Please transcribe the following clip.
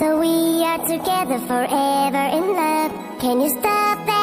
So we are together forever in love. Can you stop